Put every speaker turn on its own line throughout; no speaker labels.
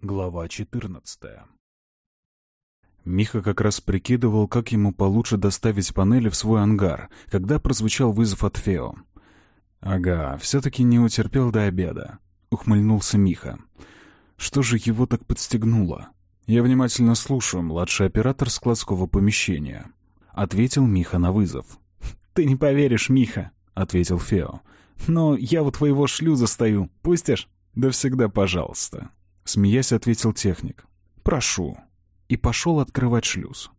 Глава 14 Миха как раз прикидывал, как ему получше доставить панели в свой ангар, когда прозвучал вызов от Фео. «Ага, все-таки не утерпел до обеда», — ухмыльнулся Миха. «Что же его так подстегнуло?» «Я внимательно слушаю, младший оператор складского помещения», — ответил Миха на вызов.
«Ты не поверишь, Миха», — ответил Фео. «Но я у твоего шлюза стою. Пустишь?»
«Да всегда пожалуйста», Смеясь, ответил техник. «Прошу». И пошел открывать шлюз.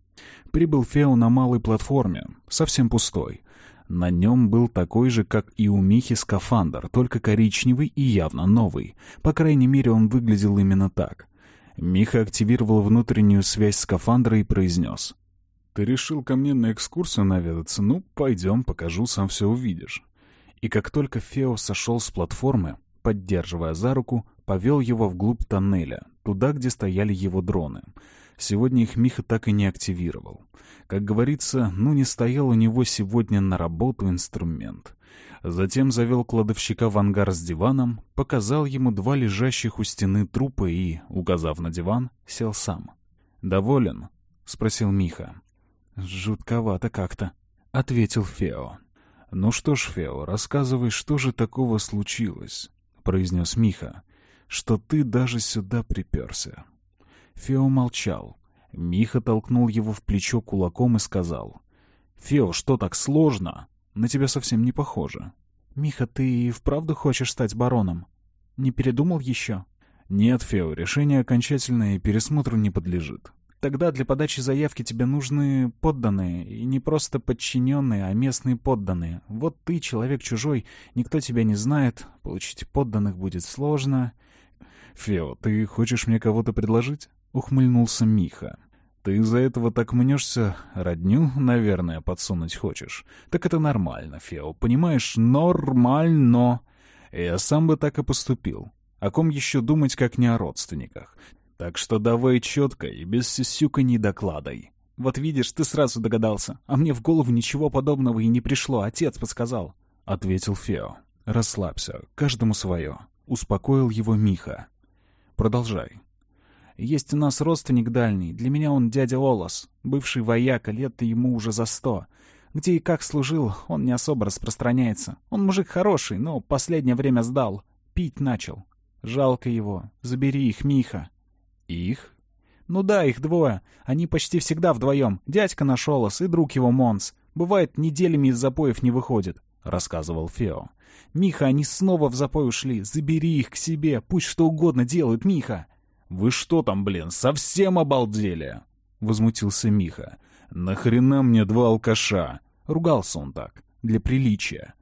Прибыл Фео на малой платформе, совсем пустой. На нем был такой же, как и у Михи, скафандр, только коричневый и явно новый. По крайней мере, он выглядел именно так. Миха активировал внутреннюю связь скафандра и произнес. «Ты решил ко мне на экскурсию наведаться? Ну, пойдем, покажу, сам все увидишь». И как только Фео сошел с платформы, поддерживая за руку, повел его вглубь тоннеля, туда, где стояли его дроны. Сегодня их Миха так и не активировал. Как говорится, ну не стоял у него сегодня на работу инструмент. Затем завел кладовщика в ангар с диваном, показал ему два лежащих у стены трупа и, указав на диван, сел сам. «Доволен?» — спросил Миха.
«Жутковато как-то», — ответил Фео.
«Ну что ж, Фео, рассказывай, что же такого случилось?» — произнес Миха что ты даже сюда приперся». Фео молчал. Миха толкнул его в плечо кулаком и сказал. «Фео, что так сложно? На тебя совсем не похоже».
«Миха, ты и вправду хочешь стать бароном? Не передумал еще?»
«Нет, Фео, решение окончательное и пересмотру не подлежит».
«Тогда для подачи заявки тебе нужны подданные, и не просто подчиненные, а местные подданные. Вот ты, человек чужой, никто тебя не знает, получить подданных будет сложно».
«Фео, ты хочешь мне кого-то предложить?» — ухмыльнулся Миха. «Ты из-за этого так мнешься? Родню, наверное, подсунуть хочешь. Так это нормально, Фео, понимаешь? Нормально. Я сам бы так и поступил. О ком еще думать, как не о родственниках? Так что давай четко и без сисюка не докладай».
«Вот видишь, ты сразу догадался. А мне в голову ничего подобного и не пришло, отец подсказал», —
ответил Фео. «Расслабься, каждому свое», — успокоил его Миха. Продолжай.
Есть у нас родственник дальний. Для меня он дядя Олос, бывший вояка, лет ему уже за сто. Где и как служил, он не особо распространяется. Он мужик хороший, но последнее время сдал. Пить начал. Жалко его. Забери их, Миха.
Их?
Ну да, их двое. Они почти всегда вдвоем. Дядька наш Олос и друг его Монс. Бывает, неделями из запоев не выходит, — рассказывал Фео. Миха, они снова в запой ушли. Забери их к себе. Пусть что угодно делают, Миха.
Вы что там, блин, совсем обалдели? Возмутился Миха. Нахрена мне два алкаша? Ругался он так, для приличия.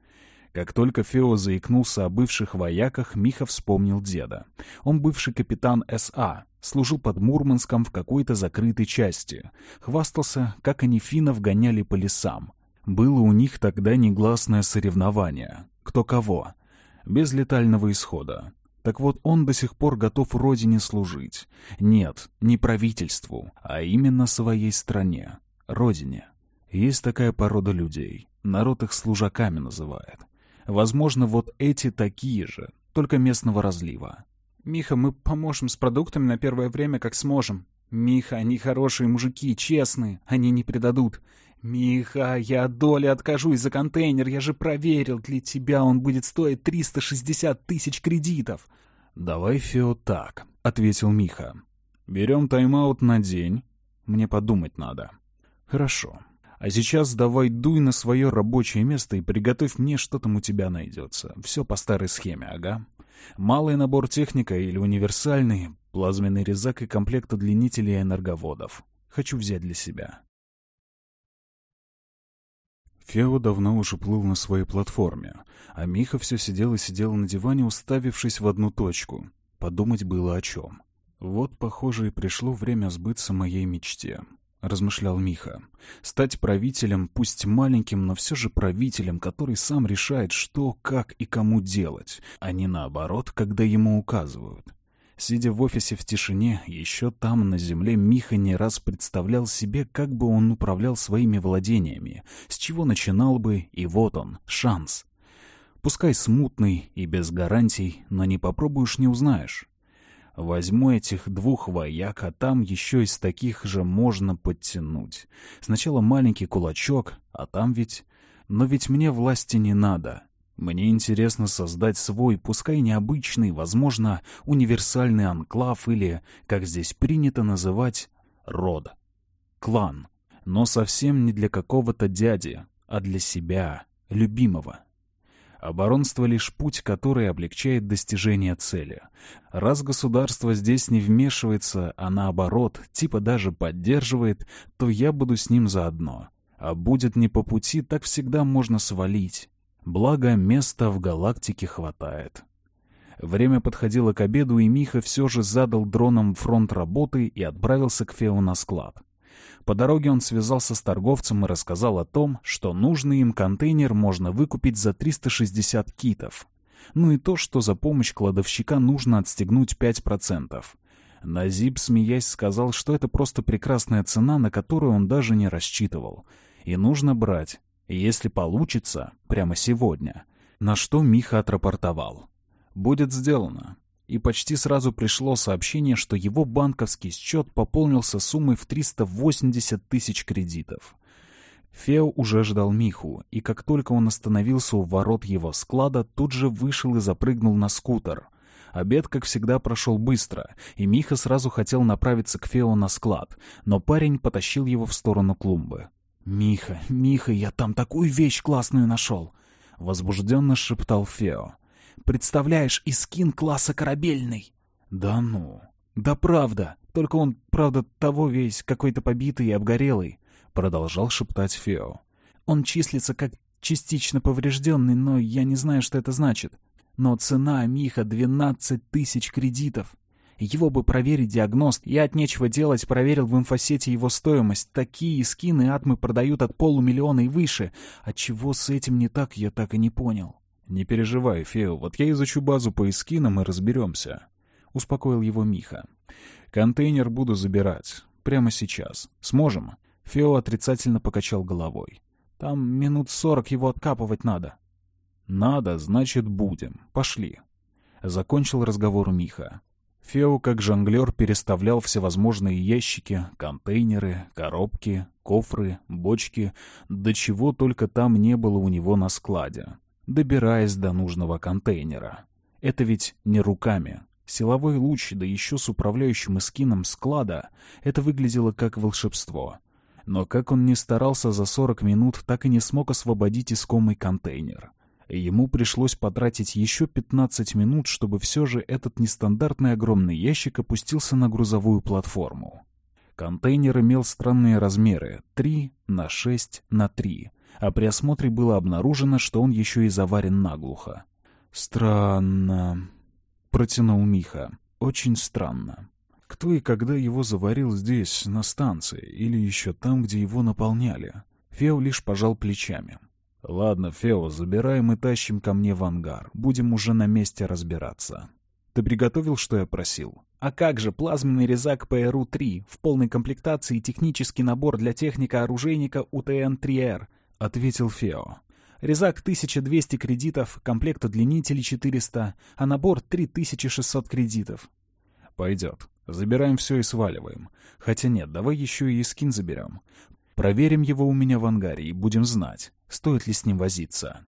Как только Фео заикнулся о бывших вояках, Миха вспомнил деда. Он бывший капитан СА, служил под Мурманском в какой-то закрытой части. Хвастался, как они финнов гоняли по лесам. Было у них тогда негласное соревнование кто кого, без летального исхода. Так вот, он до сих пор готов родине служить. Нет, не правительству, а именно своей стране, родине. Есть такая порода людей. Народ их служаками называет. Возможно, вот эти такие же, только местного разлива.
«Миха, мы поможем с продуктами на первое время, как сможем. Миха, они хорошие мужики, честные, они не предадут. «Миха, я от доли откажусь за контейнер, я же проверил, для тебя он будет стоить 360 тысяч кредитов».
«Давай, Фео, так», — ответил Миха. «Берем тайм-аут на день. Мне подумать надо». «Хорошо. А сейчас давай дуй на свое рабочее место и приготовь мне, что там у тебя найдется. Все по старой схеме, ага. Малый набор техника или универсальный, плазменный резак и комплект удлинителей и энерговодов. Хочу взять для себя». Фео давно уже плыл на своей платформе, а Миха все сидел и сидел на диване, уставившись в одну точку. Подумать было о чем. «Вот, похоже, и пришло время сбыться моей мечте», — размышлял Миха. «Стать правителем, пусть маленьким, но все же правителем, который сам решает, что, как и кому делать, а не наоборот, когда ему указывают. Сидя в офисе в тишине, еще там, на земле, Миха не раз представлял себе, как бы он управлял своими владениями, с чего начинал бы, и вот он, шанс. Пускай смутный и без гарантий, но не попробуешь, не узнаешь. Возьму этих двух вояк, а там еще из таких же можно подтянуть. Сначала маленький кулачок, а там ведь... Но ведь мне власти не надо. Мне интересно создать свой, пускай необычный, возможно, универсальный анклав или, как здесь принято называть, род. Клан. Но совсем не для какого-то дяди, а для себя, любимого. Оборонство — лишь путь, который облегчает достижение цели. Раз государство здесь не вмешивается, а наоборот, типа даже поддерживает, то я буду с ним заодно. А будет не по пути, так всегда можно свалить. Благо, места в галактике хватает. Время подходило к обеду, и Миха все же задал дроном фронт работы и отправился к Фео на склад. По дороге он связался с торговцем и рассказал о том, что нужный им контейнер можно выкупить за 360 китов. Ну и то, что за помощь кладовщика нужно отстегнуть 5%. Назиб, смеясь, сказал, что это просто прекрасная цена, на которую он даже не рассчитывал. И нужно брать, если получится, прямо сегодня. На что Миха отрапортовал. «Будет сделано и почти сразу пришло сообщение, что его банковский счет пополнился суммой в 380 тысяч кредитов. Фео уже ждал Миху, и как только он остановился у ворот его склада, тут же вышел и запрыгнул на скутер. Обед, как всегда, прошел быстро, и Миха сразу хотел направиться к Фео на склад, но парень потащил его в сторону клумбы. «Миха, Миха, я там такую вещь классную нашел!» — возбужденно шептал Фео. Представляешь, и скин класса корабельный. Да ну. Да правда. Только он, правда, того весь какой-то побитый и обгорелый. Продолжал шептать Фео. Он числится как частично поврежденный, но я не знаю, что это значит. Но цена Миха 12 тысяч кредитов. Его бы проверить диагност. Я от нечего делать проверил в инфосете его стоимость. Такие скины атмы продают от полумиллиона и выше. А чего с этим не так, я так и не понял. «Не переживай, Фео, вот я изучу базу по эскинам и разберемся», — успокоил его Миха. «Контейнер буду забирать. Прямо сейчас. Сможем?» Фео отрицательно покачал головой. «Там минут сорок его откапывать надо». «Надо, значит, будем. Пошли». Закончил разговор Миха. Фео, как жонглер, переставлял всевозможные ящики, контейнеры, коробки, кофры, бочки, до чего только там не было у него на складе добираясь до нужного контейнера. Это ведь не руками. Силовой луч, да еще с управляющим эскином склада, это выглядело как волшебство. Но как он ни старался за 40 минут, так и не смог освободить искомый контейнер. Ему пришлось потратить еще 15 минут, чтобы все же этот нестандартный огромный ящик опустился на грузовую платформу. Контейнер имел странные размеры — 3 на 6 на 3, а при осмотре было обнаружено, что он еще и заварен наглухо. «Странно», — протянул Миха. «Очень странно. Кто и когда его заварил здесь, на станции, или еще там, где его наполняли?» Фео лишь пожал плечами. «Ладно, Фео, забираем и тащим ко мне в ангар. Будем уже на месте разбираться». «Ты приготовил, что я просил?» «А как же, плазменный резак ПРУ-3 в полной комплектации технический набор для техника-оружейника УТН-3Р. — ответил Фео. «Резак 1200 кредитов, комплект удлинителей 400, а набор 3600 кредитов». «Пойдет. Забираем все и сваливаем. Хотя нет, давай еще и скин заберем. Проверим его у меня в ангаре и будем знать, стоит ли с ним возиться».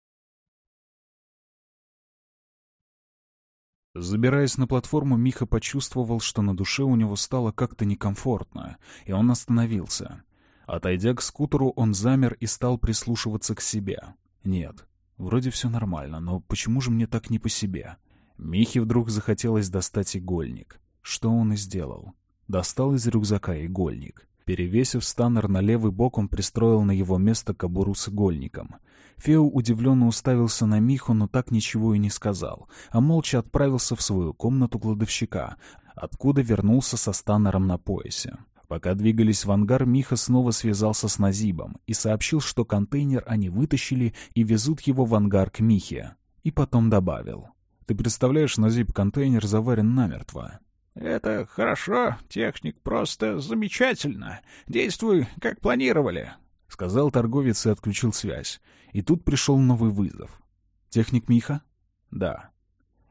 Забираясь на платформу, Миха почувствовал, что на душе у него стало как-то некомфортно, и он остановился. Отойдя к скутеру, он замер и стал прислушиваться к себе. Нет, вроде все нормально, но почему же мне так не по себе? Михе вдруг захотелось достать игольник. Что он и сделал. Достал из рюкзака игольник. Перевесив станнер на левый бок, он пристроил на его место кобуру с игольником. Фео удивленно уставился на Миху, но так ничего и не сказал, а молча отправился в свою комнату кладовщика, откуда вернулся со станнером на поясе. Пока двигались в ангар, Миха снова связался с Назибом и сообщил, что контейнер они вытащили и везут его в ангар к Михе. И потом добавил. «Ты представляешь, Назиб, контейнер заварен намертво».
«Это хорошо, техник, просто замечательно. Действуй, как планировали», —
сказал торговец и отключил связь. И тут пришел новый вызов. «Техник Миха?» «Да».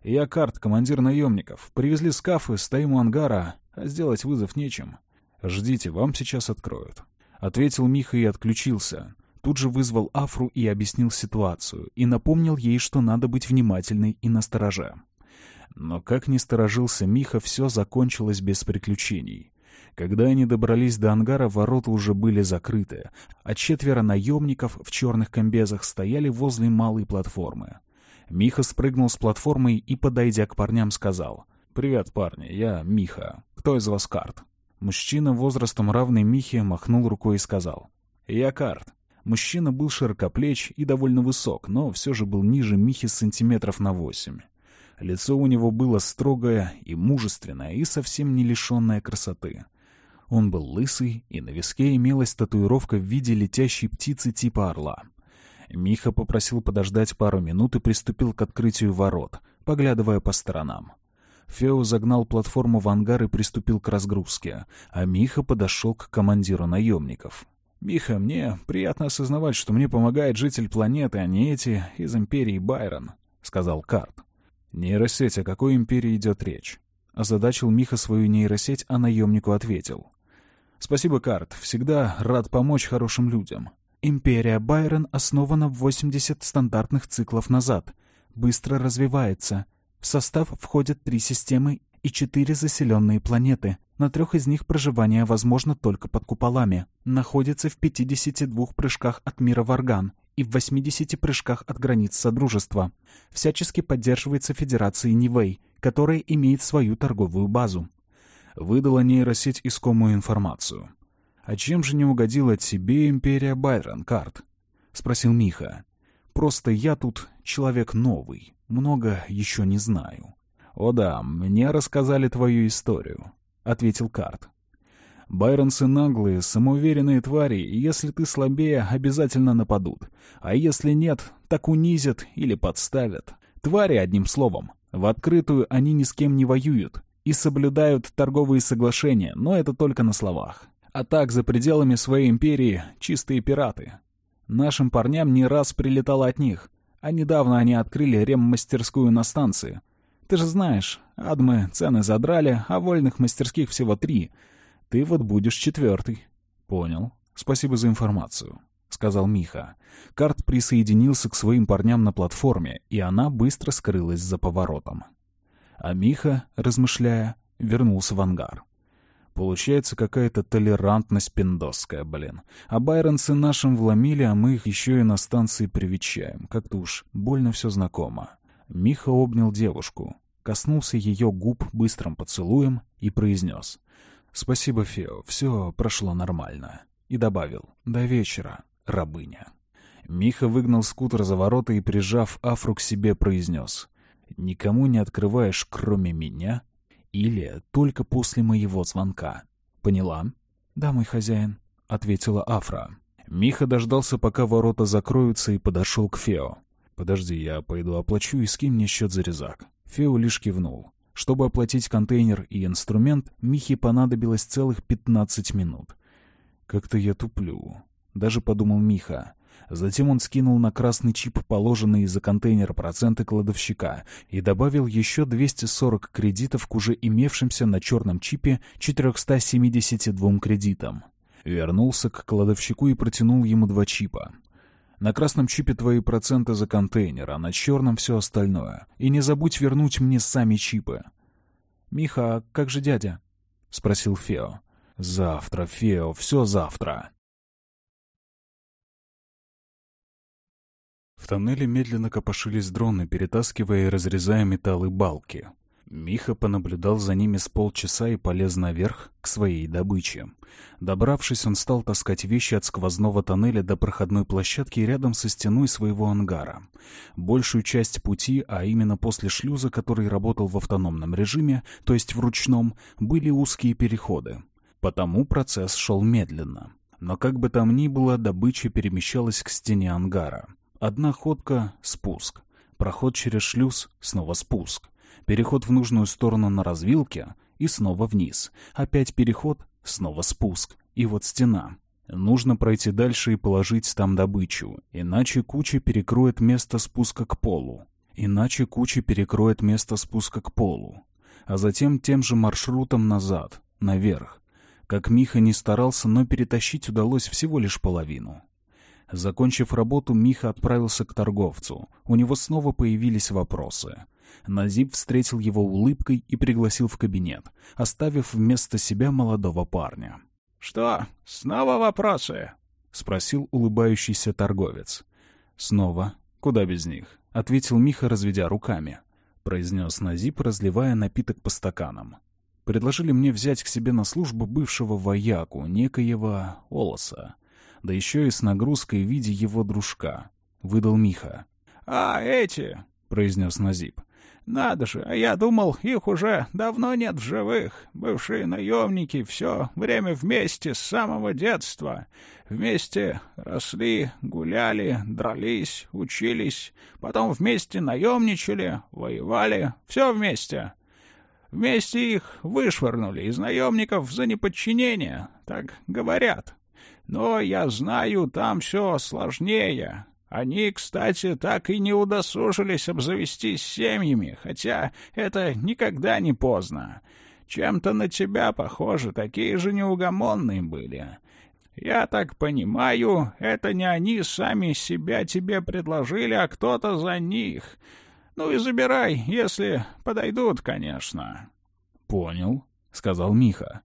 «Я Карт, командир наемников. Привезли скафы, стоим у ангара, а сделать вызов нечем. Ждите, вам сейчас откроют». Ответил Миха и отключился. Тут же вызвал Афру и объяснил ситуацию, и напомнил ей, что надо быть внимательной и настороже. Но как ни сторожился Миха, все закончилось без приключений. Когда они добрались до ангара, ворота уже были закрыты, а четверо наемников в черных комбезах стояли возле малой платформы. Миха спрыгнул с платформы и, подойдя к парням, сказал «Привет, парни, я Миха. Кто из вас карт?» Мужчина возрастом равный Михе махнул рукой и сказал «Я карт». Мужчина был широкоплеч и довольно высок, но все же был ниже Михи сантиметров на восемь. Лицо у него было строгое и мужественное, и совсем не лишенное красоты. Он был лысый, и на виске имелась татуировка в виде летящей птицы типа орла. Миха попросил подождать пару минут и приступил к открытию ворот, поглядывая по сторонам. Фео загнал платформу в ангар и приступил к разгрузке, а Миха подошел к командиру наемников. «Миха, мне приятно осознавать, что мне помогает житель планеты, а не эти из Империи Байрон», — сказал Карт. «Нейросеть, о какой империи идет речь?» Озадачил Миха свою нейросеть, а наемнику ответил. «Спасибо, Карт. Всегда рад помочь хорошим людям». «Империя Байрон основана в 80 стандартных циклов назад. Быстро развивается. В состав входят три системы и четыре заселенные планеты. На трех из них проживание возможно только под куполами. Находится в 52 прыжках от мира Варган и в 80 прыжках от границ Содружества. Всячески поддерживается Федерацией Нивэй, которая имеет свою торговую базу. Выдала нейросеть искомую информацию. «А чем же не угодила тебе империя Байрон, Карт?» — спросил Миха. «Просто я тут человек новый, много еще не знаю». «О да, мне рассказали твою историю», — ответил Карт. Байронсы наглые, самоуверенные твари, и если ты слабее, обязательно нападут. А если нет, так унизят или подставят. Твари, одним словом. В открытую они ни с кем не воюют и соблюдают торговые соглашения, но это только на словах. А так, за пределами своей империи, чистые пираты. Нашим парням не раз прилетало от них, а недавно они открыли реммастерскую на станции. Ты же знаешь, адмы цены задрали, а вольных мастерских всего три — ты вот будешь четвертый. Понял. Спасибо за информацию, сказал Миха. Карт присоединился к своим парням на платформе, и она быстро скрылась за поворотом. А Миха, размышляя, вернулся в ангар. Получается какая-то толерантность пиндосская, блин. А байронцы нашим вломили, а мы их еще и на станции привечаем. Как-то уж больно все знакомо. Миха обнял девушку, коснулся ее губ быстрым поцелуем и произнес. «Спасибо, Фео, все прошло нормально». И добавил «До вечера, рабыня». Миха выгнал скутер за ворота и, прижав Афру к себе, произнес «Никому не открываешь, кроме меня, или только после моего звонка. Поняла?» «Да, мой хозяин», — ответила Афра. Миха дождался, пока ворота закроются, и подошел к Фео. «Подожди, я пойду оплачу и скинь мне счет за резак». Фео лишь кивнул. Чтобы оплатить контейнер и инструмент, Михе понадобилось целых 15 минут. «Как-то я туплю», — даже подумал Миха. Затем он скинул на красный чип положенные за контейнер проценты кладовщика и добавил еще 240 кредитов к уже имевшимся на черном чипе 472 кредитам. Вернулся к кладовщику и протянул ему два чипа. На красном чипе твои проценты за контейнер, а на черном все остальное. И не забудь вернуть мне сами чипы. «Миха, а как же дядя?» — спросил Фео. «Завтра, Фео, все завтра». В тоннеле медленно копошились дроны, перетаскивая и разрезая металлы балки. Миха понаблюдал за ними с полчаса и полез наверх к своей добыче. Добравшись, он стал таскать вещи от сквозного тоннеля до проходной площадки рядом со стеной своего ангара. Большую часть пути, а именно после шлюза, который работал в автономном режиме, то есть в ручном, были узкие переходы. Потому процесс шел медленно. Но как бы там ни было, добыча перемещалась к стене ангара. Одна ходка — спуск. Проход через шлюз — снова спуск переход в нужную сторону на развилке и снова вниз. Опять переход, снова спуск. И вот стена. Нужно пройти дальше и положить там добычу, иначе куча перекроет место спуска к полу. Иначе куча перекроет место спуска к полу, а затем тем же маршрутом назад, наверх. Как Миха не старался, но перетащить удалось всего лишь половину. Закончив работу, Миха отправился к торговцу. У него снова появились вопросы. Назиб встретил его улыбкой и пригласил в кабинет, оставив вместо себя молодого парня.
«Что, снова вопросы?»
— спросил улыбающийся торговец. «Снова? Куда без них?» — ответил Миха, разведя руками. Произнес Назип, разливая напиток по стаканам. Предложили мне взять к себе на службу бывшего вояку, некоего Олоса. Да еще и с нагрузкой в виде его дружка. Выдал Миха.
«А, эти!» — произнес Назип. «Надо же, а я думал, их уже давно нет в живых. Бывшие наемники все время вместе с самого детства. Вместе росли, гуляли, дрались, учились. Потом вместе наемничали, воевали. Все вместе. Вместе их вышвырнули из наемников за неподчинение, так говорят. Но я знаю, там все сложнее. Они, кстати, так и не удосужились обзавестись семьями, хотя это никогда не поздно. Чем-то на тебя, похоже, такие же неугомонные были. Я так понимаю, это не они сами себя тебе предложили, а кто-то за них. Ну и забирай, если подойдут, конечно.
— Понял, — сказал Миха.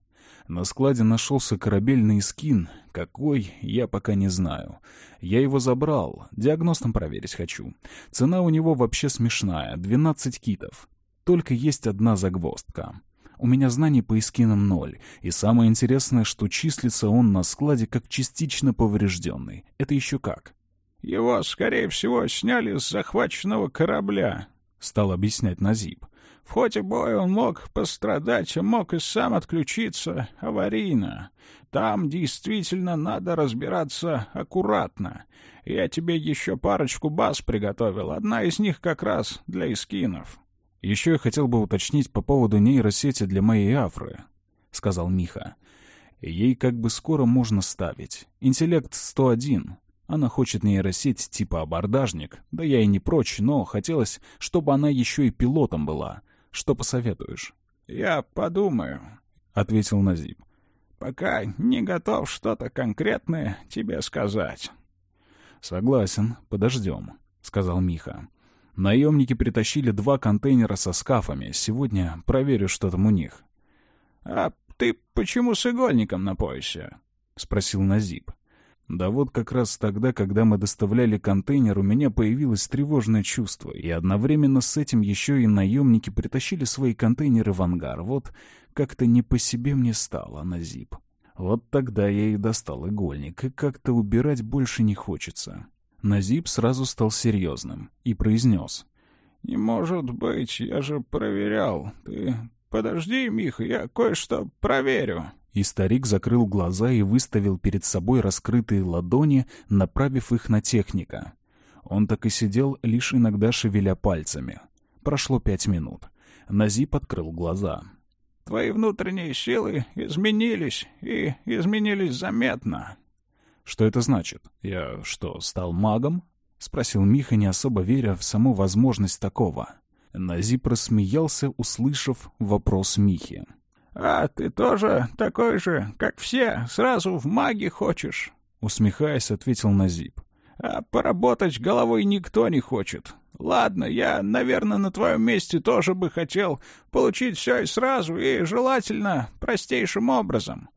На складе нашелся корабельный скин. Какой, я пока не знаю. Я его забрал, диагностом проверить хочу. Цена у него вообще смешная — 12 китов. Только есть одна загвоздка. У меня знаний по эскинам ноль, и самое интересное, что числится он на складе как частично поврежденный. Это еще как?
«Его, скорее всего, сняли с захваченного корабля», — стал объяснять Назиб. В ходе боя он мог пострадать, мог и сам отключиться аварийно. Там действительно надо разбираться аккуратно. Я тебе еще парочку баз приготовил, одна из них как раз для эскинов.
«Еще я хотел бы уточнить по поводу нейросети для моей Афры», — сказал Миха. «Ей как бы скоро можно ставить. Интеллект 101. Она хочет нейросеть типа абордажник. Да я и не прочь, но хотелось, чтобы она еще и пилотом была. Что посоветуешь?»
«Я подумаю», — ответил Назиб. «Пока не готов что-то конкретное тебе сказать».
«Согласен, подождем», — сказал Миха. «Наемники притащили два контейнера со скафами. Сегодня проверю, что там у них».
«А ты почему с игольником на поясе?»
— спросил Назиб. Да вот как раз тогда, когда мы доставляли контейнер, у меня появилось тревожное чувство, и одновременно с этим еще и наемники притащили свои контейнеры в ангар. Вот как-то не по себе мне стало на зип. Вот тогда я и достал игольник, и как-то убирать больше не хочется. Назип сразу стал серьезным и произнес.
«Не может быть, я же проверял. Ты подожди, Миха, я кое-что проверю».
И старик закрыл глаза и выставил перед собой раскрытые ладони, направив их на техника. Он так и сидел, лишь иногда шевеля пальцами. Прошло пять минут. Назип открыл глаза.
«Твои внутренние силы изменились, и изменились заметно».
«Что это значит? Я что, стал магом?» — спросил Миха, не особо веря в саму возможность такого. Назип рассмеялся, услышав вопрос Михи.
«А ты тоже такой же, как все, сразу в маги хочешь?»
Усмехаясь, ответил Назип.
«А поработать головой никто не хочет. Ладно, я, наверное, на твоем месте тоже бы хотел получить все и сразу, и желательно простейшим образом.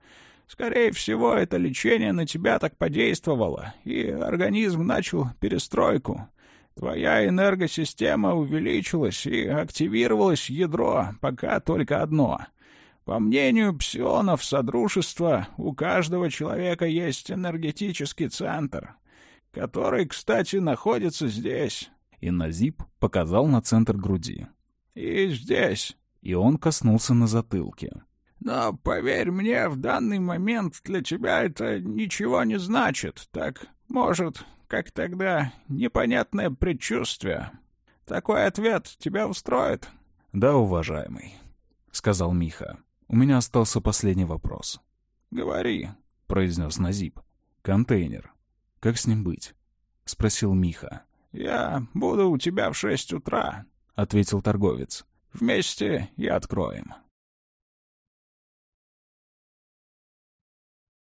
Скорее всего, это лечение на тебя так подействовало, и организм начал перестройку. Твоя энергосистема увеличилась, и активировалось ядро, пока только одно — по мнению псионов Содружества, у каждого человека есть энергетический центр, который, кстати, находится здесь.
И Назип показал на центр груди.
И здесь.
И он коснулся на затылке.
Но, поверь мне, в данный момент для тебя это ничего не значит. Так, может, как тогда, непонятное предчувствие. Такой ответ тебя устроит?
— Да, уважаемый, — сказал Миха. У меня остался последний вопрос.
«Говори», —
произнес Назип. «Контейнер. Как с ним быть?» — спросил Миха.
«Я буду у тебя в шесть утра», — ответил торговец. «Вместе и откроем».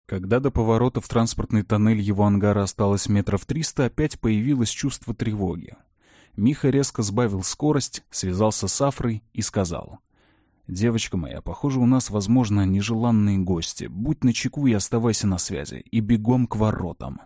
Когда до поворота в транспортный тоннель его ангара осталось метров триста, опять появилось чувство тревоги. Миха резко сбавил скорость, связался с Афрой и сказал. «Девочка моя, похоже, у нас, возможно, нежеланные гости. Будь начеку и оставайся на связи. И бегом к воротам».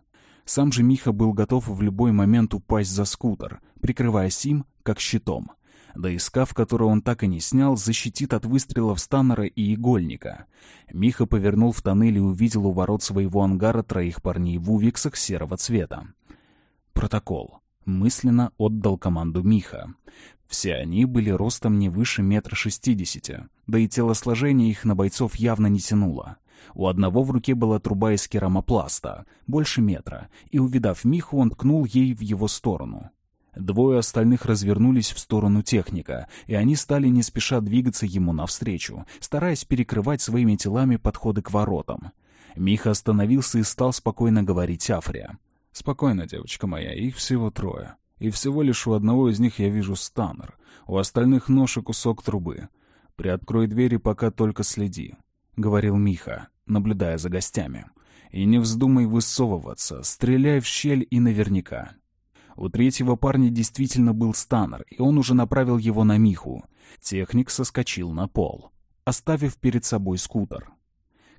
Сам же Миха был готов в любой момент упасть за скутер, прикрываясь им, как щитом. Да и скаф, который он так и не снял, защитит от выстрелов Станнера и Игольника. Миха повернул в тоннель и увидел у ворот своего ангара троих парней в увиксах серого цвета. Протокол. Мысленно отдал команду Миха. Все они были ростом не выше метра шестидесяти, да и телосложение их на бойцов явно не тянуло. У одного в руке была труба из керамопласта, больше метра, и, увидав Миху, он ткнул ей в его сторону. Двое остальных развернулись в сторону техника, и они стали не спеша двигаться ему навстречу, стараясь перекрывать своими телами подходы к воротам. Миха остановился и стал спокойно говорить Афре. «Спокойно, девочка моя, их всего трое. И всего лишь у одного из них я вижу станнер, у остальных нож и кусок трубы. Приоткрой двери, пока только следи», — говорил Миха наблюдая за гостями. «И не вздумай высовываться, стреляй в щель и наверняка». У третьего парня действительно был станер, и он уже направил его на Миху. Техник соскочил на пол, оставив перед собой скутер.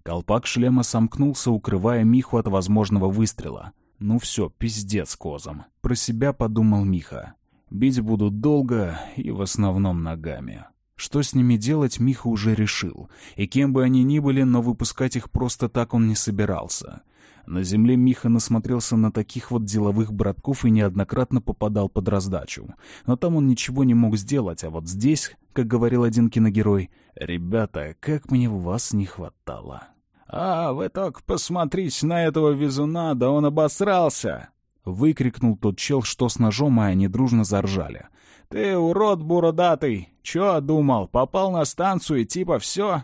Колпак шлема сомкнулся, укрывая Миху от возможного выстрела. «Ну все, пиздец козам», — про себя подумал Миха. «Бить будут долго и в основном ногами». Что с ними делать, Миха уже решил. И кем бы они ни были, но выпускать их просто так он не собирался. На земле Миха насмотрелся на таких вот деловых братков и неоднократно попадал под раздачу. Но там он ничего не мог сделать, а вот здесь, как говорил один киногерой, «Ребята, как мне вас не хватало!»
«А, вы только посмотрите на этого везуна, да он обосрался!»
Выкрикнул тот чел, что с ножом, и они дружно заржали.
«Ты урод буродатый! Чё думал, попал на станцию и типа всё?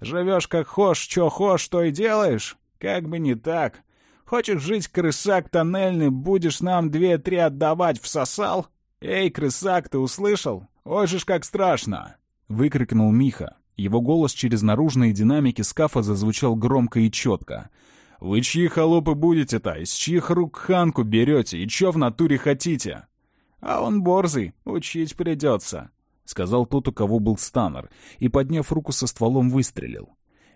Живёшь как хошь, чё хошь, то и делаешь? Как бы не так. Хочешь жить, крысак тоннельный, будешь нам две-три отдавать, всосал? Эй, крысак, ты услышал? Ой же ж как страшно!»
Выкрикнул Миха. Его голос через наружные динамики скафа зазвучал громко и четко. «Вы чьи холопы будете-то? Из чьих рук ханку берете? И чё в натуре хотите?»
«А он борзый, учить придется», — сказал тот, у кого был станер, и, подняв руку со стволом, выстрелил.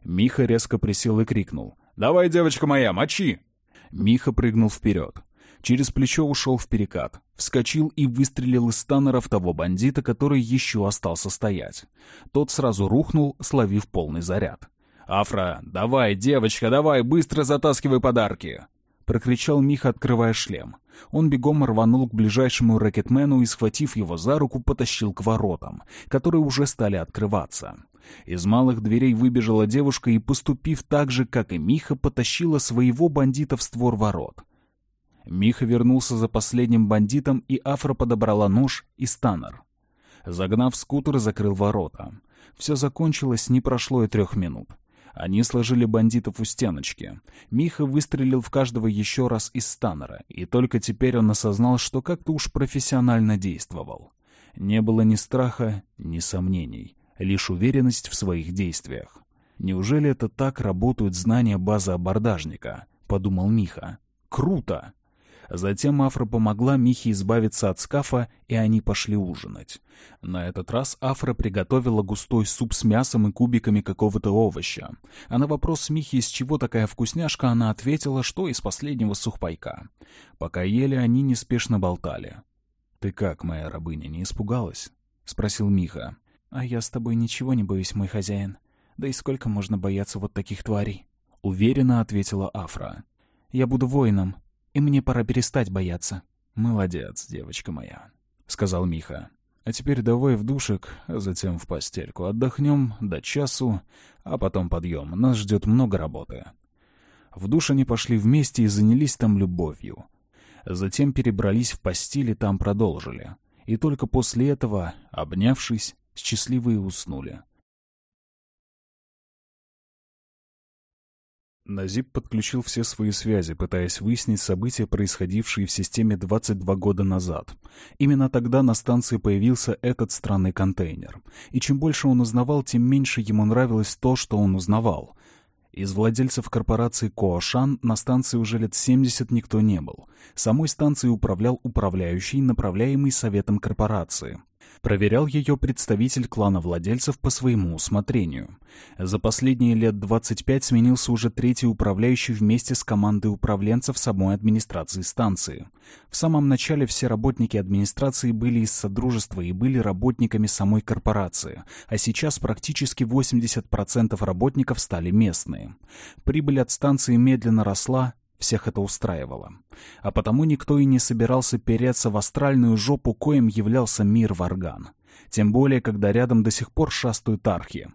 Миха резко присел и крикнул. «Давай, девочка моя, мочи!» Миха прыгнул вперед. Через плечо ушел в перекат. Вскочил и выстрелил из станера в того бандита, который еще остался стоять. Тот сразу рухнул, словив полный заряд. «Афра, давай, девочка, давай, быстро затаскивай подарки!» Прокричал Миха, открывая шлем. Он бегом рванул к ближайшему рэкетмену и, схватив его за руку, потащил к воротам, которые уже стали открываться. Из малых дверей выбежала девушка и, поступив так же, как и Миха, потащила своего бандита в створ ворот. Миха вернулся за последним бандитом, и Афра подобрала нож и станер. Загнав скутер, закрыл ворота. Все закончилось, не прошло и трех минут. Они сложили бандитов у стеночки. Миха выстрелил в каждого еще раз из станера, и только теперь он осознал, что как-то уж профессионально действовал. Не было ни страха, ни сомнений, лишь уверенность в своих действиях. «Неужели это так работают знания базы абордажника?» — подумал Миха. «Круто!» Затем Афра помогла Михе избавиться от скафа, и они пошли ужинать. На этот раз Афра приготовила густой суп с мясом и кубиками какого-то овоща. А на вопрос Михи, из чего такая вкусняшка, она ответила, что из последнего сухпайка. Пока ели, они неспешно болтали. «Ты как, моя рабыня, не испугалась?» — спросил Миха. «А я с тобой ничего не боюсь, мой хозяин. Да и сколько можно бояться вот таких тварей?» — уверенно ответила Афра. «Я буду воином, и мне пора перестать бояться». «Молодец, девочка моя», — сказал Миха. «А теперь давай в душек, а затем в постельку. Отдохнем до часу, а потом подъем. Нас ждет много работы». В душ они пошли вместе и занялись там любовью. Затем перебрались в постель и там продолжили. И только после этого, обнявшись, счастливые уснули. Назип подключил все свои связи, пытаясь выяснить события, происходившие в системе 22 года назад. Именно тогда на станции появился этот странный контейнер. И чем больше он узнавал, тем меньше ему нравилось то, что он узнавал. Из владельцев корпорации Коошан на станции уже лет 70 никто не был. Самой станцией управлял управляющий, направляемый советом корпорации. Проверял ее представитель клана владельцев по своему усмотрению. За последние лет 25 сменился уже третий управляющий вместе с командой управленцев самой администрации станции. В самом начале все работники администрации были из Содружества и были работниками самой корпорации, а сейчас практически 80% работников стали местные. Прибыль от станции медленно росла, всех это устраивало. А потому никто и не собирался переться в астральную жопу, коим являлся мир Варган. Тем более, когда рядом до сих пор шастают архи.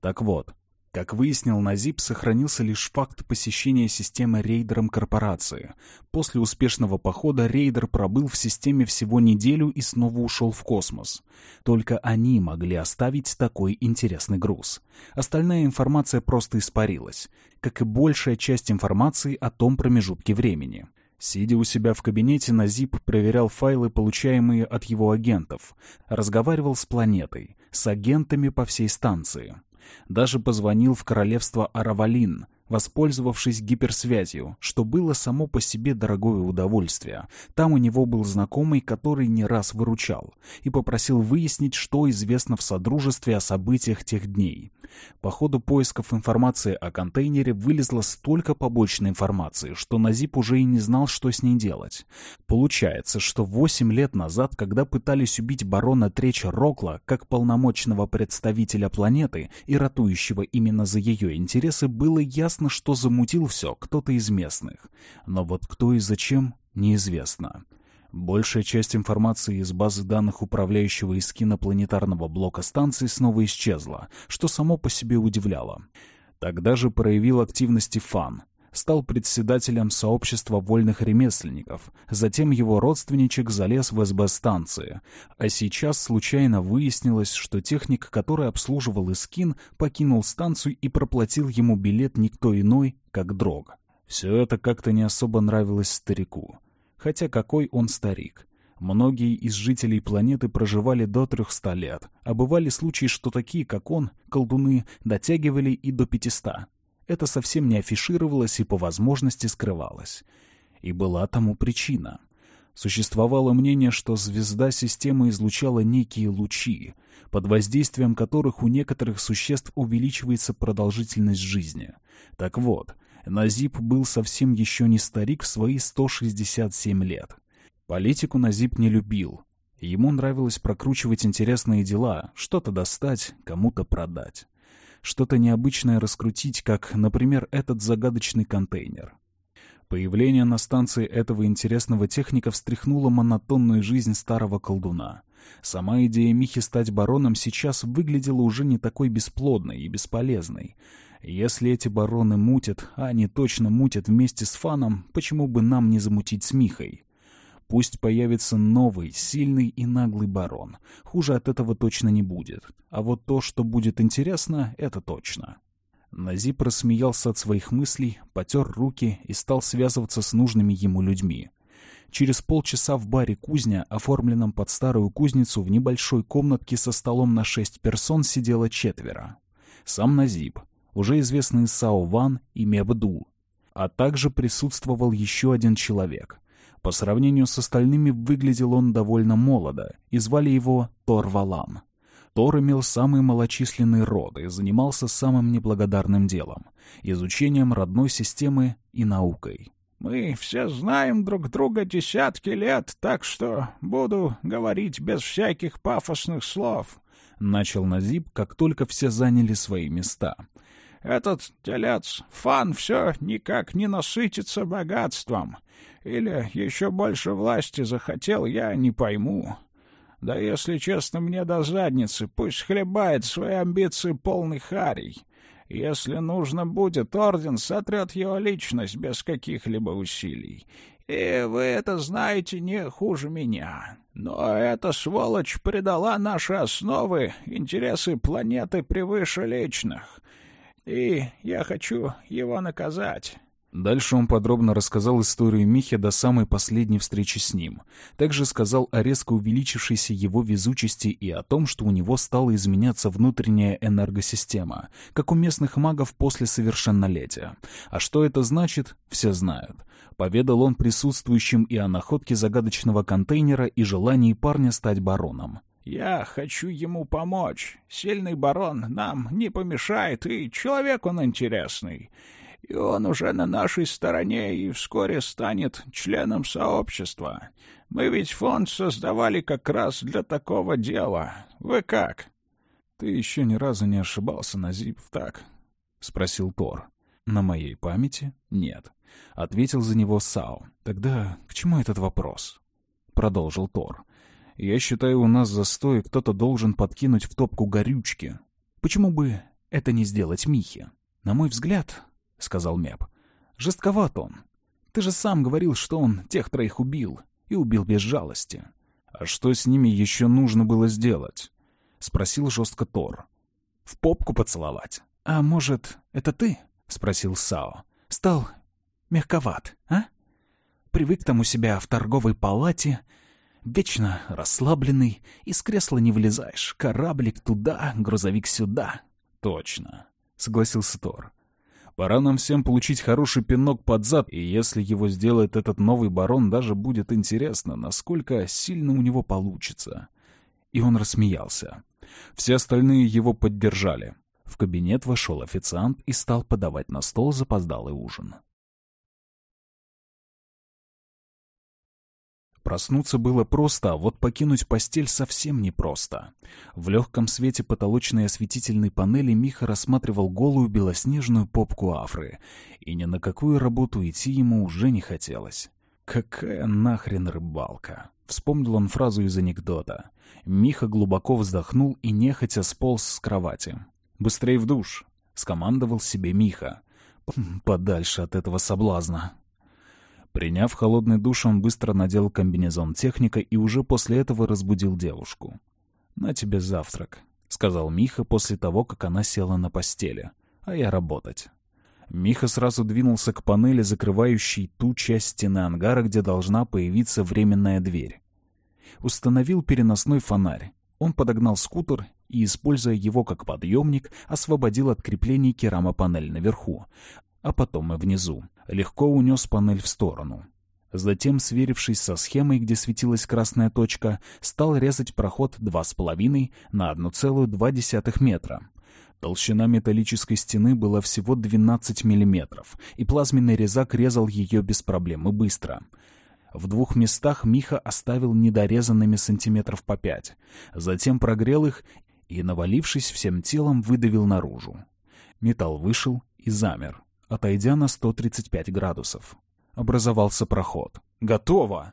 Так вот, как выяснил Назип, сохранился лишь факт посещения системы рейдером корпорации. После успешного похода рейдер пробыл в системе всего неделю и снова ушел в космос. Только они могли оставить такой интересный груз. Остальная информация просто испарилась, как и большая часть информации о том промежутке времени. Сидя у себя в кабинете, Назип проверял файлы, получаемые от его агентов, разговаривал с планетой, с агентами по всей станции. Даже позвонил в королевство Аравалин, воспользовавшись гиперсвязью, что было само по себе дорогое удовольствие. Там у него был знакомый, который не раз выручал, и попросил выяснить, что известно в Содружестве о событиях тех дней. По ходу поисков информации о контейнере вылезло столько побочной информации, что Назип уже и не знал, что с ней делать. Получается, что восемь лет назад, когда пытались убить барона Треча Рокла как полномочного представителя планеты и ратующего именно за ее интересы, было ясно, что замутил все кто-то из местных. Но вот кто и зачем, неизвестно. Большая часть информации из базы данных управляющего из кинопланетарного блока станции снова исчезла, что само по себе удивляло. Тогда же проявил активности Фан, стал председателем сообщества вольных ремесленников, затем его родственничек залез в СБ-станции, а сейчас случайно выяснилось, что техник, который обслуживал Искин, покинул станцию и проплатил ему билет никто иной, как Дрог. Все это как-то не особо нравилось старику. Хотя какой он старик? Многие из жителей планеты проживали до 300 лет, а бывали случаи, что такие, как он, колдуны, дотягивали и до 500. Это совсем не афишировалось и по возможности скрывалось. И была тому причина. Существовало мнение, что звезда системы излучала некие лучи, под воздействием которых у некоторых существ увеличивается продолжительность жизни. Так вот, Назип был совсем еще не старик в свои 167 лет. Политику Назип не любил. Ему нравилось прокручивать интересные дела, что-то достать, кому-то продать. Что-то необычное раскрутить, как, например, этот загадочный контейнер. Появление на станции этого интересного техника встряхнуло монотонную жизнь старого колдуна. Сама идея Михи стать бароном сейчас выглядела уже не такой бесплодной и бесполезной. Если эти бароны мутят, а они точно мутят вместе с Фаном, почему бы нам не замутить с Михой? Пусть появится новый, сильный и наглый барон. Хуже от этого точно не будет. А вот то, что будет интересно, это точно. Назип рассмеялся от своих мыслей, потер руки и стал связываться с нужными ему людьми. Через полчаса в баре «Кузня», оформленном под старую кузницу, в небольшой комнатке со столом на шесть персон сидело четверо. Сам Назип, уже известные Сао Ван и Мебду, а также присутствовал еще один человек. По сравнению с остальными выглядел он довольно молодо, и звали его Тор Валам. Тор имел самый малочисленный род и занимался самым неблагодарным делом — изучением родной системы и наукой.
«Мы все знаем друг друга десятки лет, так что буду говорить без всяких пафосных слов», —
начал Назиб, как только все заняли свои места —
этот телец Фан все никак не насытится богатством. Или еще больше власти захотел, я не пойму. Да если честно, мне до задницы, пусть хлебает свои амбиции полный харей. Если нужно будет, орден сотрет его личность без каких-либо усилий. И вы это знаете не хуже меня. Но эта сволочь предала наши основы, интересы планеты превыше личных. И я хочу его наказать».
Дальше он подробно рассказал историю Михи до самой последней встречи с ним. Также сказал о резко увеличившейся его везучести и о том, что у него стала изменяться внутренняя энергосистема, как у местных магов после совершеннолетия. А что это значит, все знают. Поведал он присутствующим и о находке загадочного контейнера и желании парня стать бароном.
«Я хочу ему помочь. Сильный барон нам не помешает, и человек он интересный. И он уже на нашей стороне и вскоре станет членом сообщества. Мы ведь фонд создавали как раз для такого дела. Вы как?»
«Ты еще ни разу не ошибался, Назип, так?» — спросил Тор. «На моей памяти нет», — ответил за него Сао. «Тогда к чему этот вопрос?» — продолжил Тор. «Я считаю, у нас застой, кто-то должен подкинуть в топку горючки. Почему бы это не сделать Михе? На мой взгляд, — сказал Меп. «Жестковат он. Ты же сам говорил, что он тех троих убил. И убил без жалости». «А что с ними еще нужно было сделать?» — спросил жестко Тор. «В попку поцеловать». «А может, это ты?» — спросил Сао. «Стал мягковат, а? Привык там у себя в торговой палате, вечно расслабленный, из кресла не вылезаешь, кораблик туда, грузовик сюда». «Точно», — согласился Тор. Пора нам всем получить хороший пинок под зад, и если его сделает этот новый барон, даже будет интересно, насколько сильно у него получится. И он рассмеялся. Все остальные его поддержали. В кабинет вошел официант и стал подавать на стол запоздалый ужин. Проснуться было просто, а вот покинуть постель совсем непросто. В легком свете потолочной осветительной панели Миха рассматривал голую белоснежную попку Афры, и ни на какую работу идти ему уже не хотелось. «Какая нахрен рыбалка?» Вспомнил он фразу из анекдота. Миха глубоко вздохнул и нехотя сполз с кровати. «Быстрей в душ!» — скомандовал себе Миха. «Подальше от этого соблазна!» Приняв холодный душ, он быстро надел комбинезон техника и уже после этого разбудил девушку. «На тебе завтрак», — сказал Миха после того, как она села на постели. «А я работать». Миха сразу двинулся к панели, закрывающей ту часть стены ангара, где должна появиться временная дверь. Установил переносной фонарь. Он подогнал скутер и, используя его как подъемник, освободил от креплений керамопанель наверху, а потом и внизу. Легко унес панель в сторону. Затем, сверившись со схемой, где светилась красная точка, стал резать проход 2,5 на 1,2 метра. Толщина металлической стены была всего 12 миллиметров, и плазменный резак резал ее без проблем и быстро. В двух местах Миха оставил недорезанными сантиметров по пять. Затем прогрел их и, навалившись всем телом, выдавил наружу. Металл вышел и замер отойдя на 135 градусов. Образовался проход. «Готово!»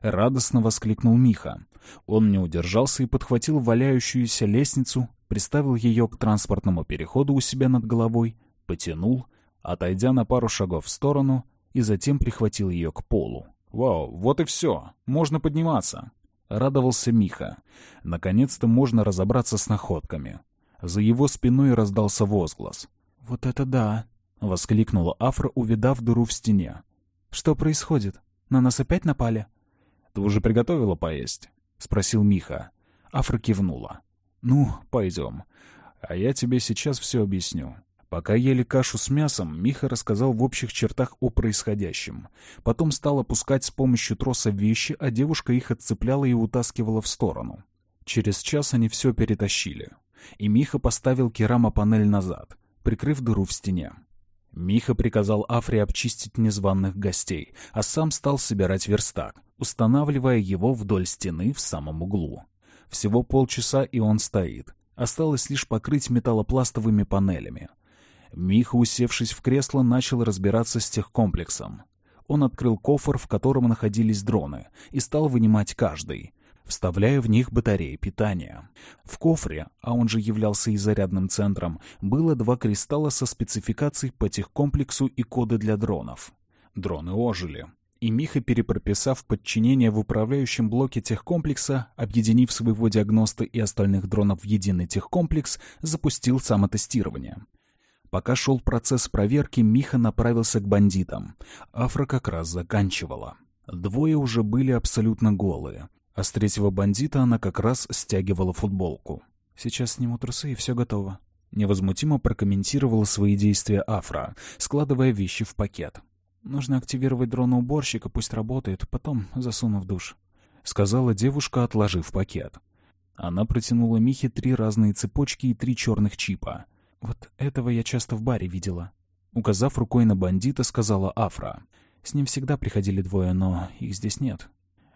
Радостно воскликнул Миха. Он не удержался и подхватил валяющуюся лестницу, приставил ее к транспортному переходу у себя над головой, потянул, отойдя на пару шагов в сторону, и затем прихватил ее к полу. «Вау, вот и все! Можно подниматься!» Радовался Миха. Наконец-то можно разобраться с находками. За его спиной раздался возглас. «Вот это да!» — воскликнула Афра, увидав дыру в стене. «Что происходит? На нас опять напали?» «Ты уже приготовила поесть?» — спросил Миха. Афра кивнула. «Ну, пойдем. А я тебе сейчас все объясню». Пока ели кашу с мясом, Миха рассказал в общих чертах о происходящем. Потом стал опускать с помощью троса вещи, а девушка их отцепляла и утаскивала в сторону. Через час они все перетащили. И Миха поставил керамопанель назад, прикрыв дыру в стене. Миха приказал Афре обчистить незваных гостей, а сам стал собирать верстак, устанавливая его вдоль стены в самом углу. Всего полчаса, и он стоит. Осталось лишь покрыть металлопластовыми панелями. Миха, усевшись в кресло, начал разбираться с техкомплексом. Он открыл кофр, в котором находились дроны, и стал вынимать каждый вставляя в них батареи питания. В кофре, а он же являлся и зарядным центром, было два кристалла со спецификацией по техкомплексу и коды для дронов. Дроны ожили. И Миха, перепрописав подчинение в управляющем блоке техкомплекса, объединив своего диагноста и остальных дронов в единый техкомплекс, запустил самотестирование. Пока шел процесс проверки, Миха направился к бандитам. Афра как раз заканчивала. Двое уже были абсолютно голые, а с третьего бандита она как раз стягивала футболку.
«Сейчас сниму трусы, и все готово», —
невозмутимо прокомментировала свои действия Афра, складывая вещи в пакет.
«Нужно активировать дрона-уборщика, пусть работает, потом засуну в душ», —
сказала девушка, отложив пакет. Она протянула Михе три разные цепочки и три черных чипа.
«Вот этого я часто в баре видела».
Указав рукой на бандита, сказала Афра.
«С ним всегда приходили двое, но их здесь нет».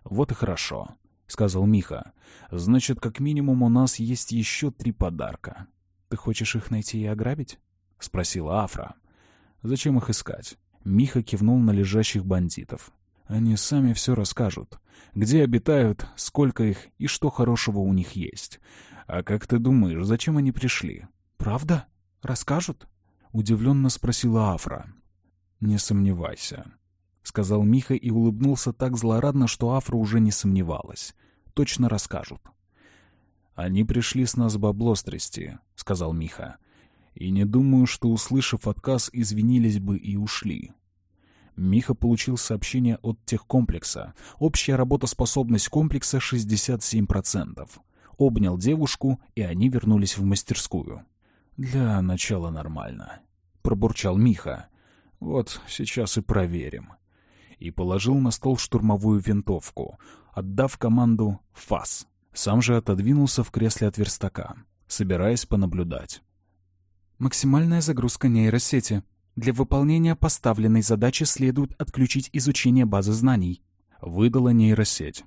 «Вот и хорошо», — сказал Миха. «Значит, как минимум у нас есть еще три подарка».
«Ты хочешь их найти и ограбить?»
— спросила Афра. «Зачем их искать?» Миха кивнул на лежащих бандитов. «Они сами все расскажут. Где обитают, сколько их и что хорошего у них есть. А как ты думаешь, зачем они пришли?»
«Правда? Расскажут?»
— удивленно спросила Афра. «Не сомневайся», — сказал Миха и улыбнулся так злорадно, что Афра уже не сомневалась. «Точно расскажут». «Они пришли с нас бабло стрясти», — сказал Миха. «И не думаю, что, услышав отказ, извинились бы и ушли». Миха получил сообщение от техкомплекса. Общая работоспособность комплекса 67%. Обнял девушку, и они вернулись в мастерскую. «Для начала нормально», — пробурчал Миха. «Вот сейчас и проверим». И положил на стол штурмовую винтовку, отдав команду «ФАС». Сам же отодвинулся в кресле от верстака, собираясь понаблюдать.
«Максимальная загрузка нейросети. Для выполнения поставленной задачи следует отключить изучение базы знаний», —
выдала нейросеть.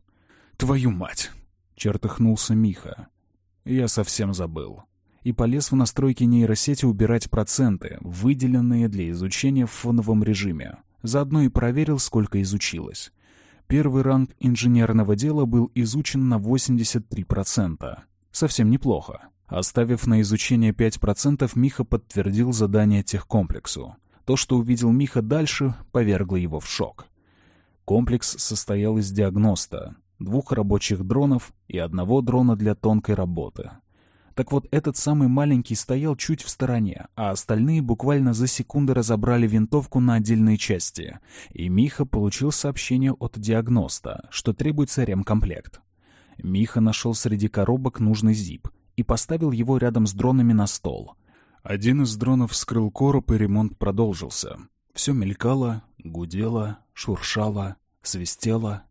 «Твою мать!» — чертыхнулся Миха. «Я совсем забыл» и полез в настройки нейросети убирать проценты, выделенные для изучения в фоновом режиме. Заодно и проверил, сколько изучилось. Первый ранг инженерного дела был изучен на 83%. Совсем неплохо. Оставив на изучение 5%, Миха подтвердил задание техкомплексу. То, что увидел Миха дальше, повергло его в шок. Комплекс состоял из диагноста, двух рабочих дронов и одного дрона для тонкой работы. Так вот, этот самый маленький стоял чуть в стороне, а остальные буквально за секунды разобрали винтовку на отдельные части. И Миха получил сообщение от диагноста, что требуется ремкомплект. Миха нашел среди коробок нужный зип и поставил его рядом с дронами на стол. Один из дронов вскрыл короб, и ремонт продолжился. Все мелькало, гудело, шуршало, свистело,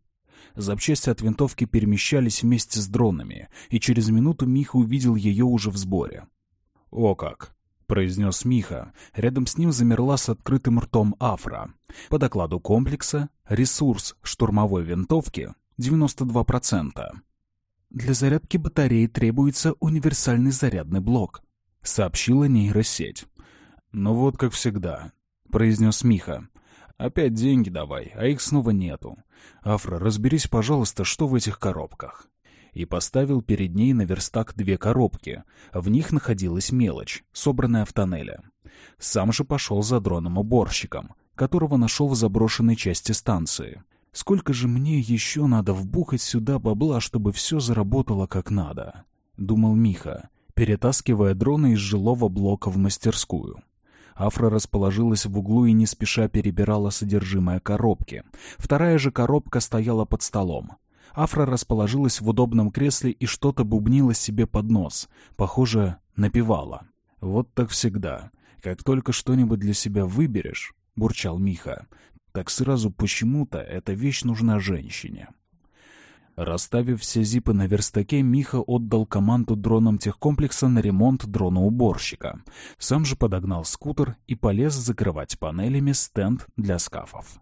Запчасти от винтовки перемещались вместе с дронами, и через минуту Миха увидел ее уже в сборе. «О как!» — произнес Миха. Рядом с ним замерла с открытым ртом Афра. По докладу комплекса, ресурс штурмовой винтовки — 92%.
«Для зарядки батареи требуется универсальный зарядный блок», —
сообщила нейросеть. «Ну вот как всегда», — произнес Миха. «Опять деньги давай, а их снова нету. «Афра, разберись, пожалуйста, что в этих коробках?» И поставил перед ней на верстак две коробки. В них находилась мелочь, собранная в тоннеле. Сам же пошел за дроном-уборщиком, которого нашел в заброшенной части станции. «Сколько же мне еще надо вбухать сюда бабла, чтобы все заработало как надо?» — думал Миха, перетаскивая дрона из жилого блока в мастерскую. Афра расположилась в углу и не спеша перебирала содержимое коробки. Вторая же коробка стояла под столом. Афра расположилась в удобном кресле и что-то бубнила себе под нос. Похоже, напевала. «Вот так всегда. Как только что-нибудь для себя выберешь», — бурчал Миха, — «так сразу почему-то эта вещь нужна женщине». Расставив все зипы на верстаке, Миха отдал команду дронам техкомплекса на ремонт дрона-уборщика. Сам же подогнал скутер и полез закрывать панелями стенд для скафов.